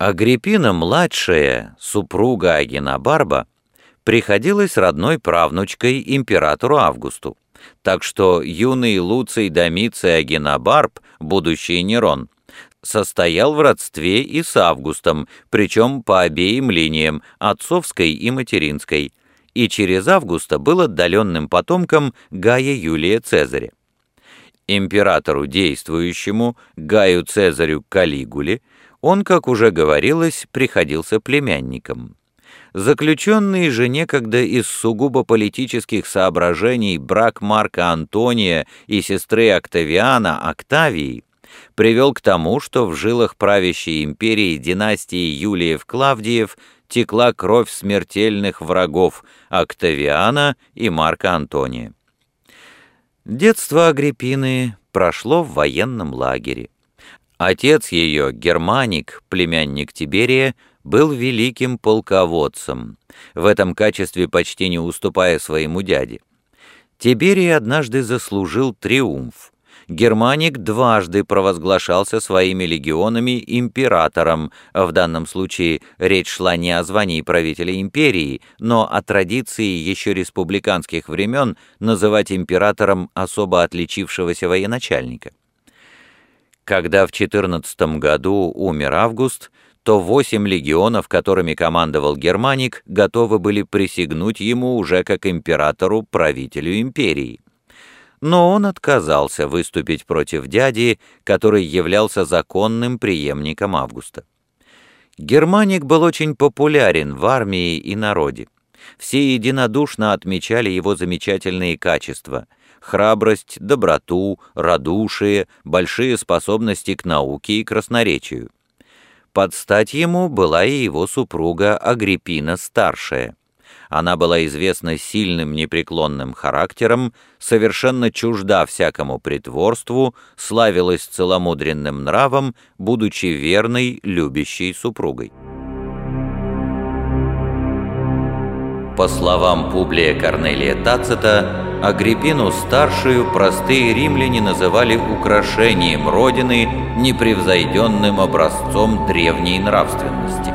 Агриппина-младшая, супруга Агенобарба, приходилась родной правнучкой императору Августу, так что юный Луций Домиций Агенобарб, будущий Нерон, состоял в родстве и с Августом, причем по обеим линиям, отцовской и материнской, и через Августа был отдаленным потомком Гая Юлия Цезаря. Императору действующему, Гаю Цезарю Калигуле, он, как уже говорилось, приходился племянником. Заключенный же некогда из сугубо политических соображений брак Марка Антония и сестры Октавиана Октавии привел к тому, что в жилах правящей империи династии Юлиев-Клавдиев текла кровь смертельных врагов Октавиана и Марка Антония. Детство Агриппины прошло в военном лагере. Отец ее, Германик, племянник Тиберия, был великим полководцем, в этом качестве почти не уступая своему дяде. Тиберий однажды заслужил триумф. Германик дважды провозглашался своими легионами императором, в данном случае речь шла не о звании правителя империи, но о традиции еще республиканских времен называть императором особо отличившегося военачальника. Когда в 14 году умер Август, то восемь легионов, которыми командовал Германик, готовы были присягнуть ему уже как императору-правителю империи. Но он отказался выступить против дяди, который являлся законным преемником Августа. Германик был очень популярен в армии и народе. Все единодушно отмечали его замечательные качества – храбрость, доброту, радушие, большие способности к науке и красноречию. Под стать ему была и его супруга Агриппина-старшая. Она была известна сильным непреклонным характером, совершенно чужда всякому притворству, славилась целомудренным нравом, будучи верной, любящей супругой. По словам Публия Корнелия Тацита, Агриппину старшую простые римляне называли украшением Родины, непревзойденным образцом древней нравственности.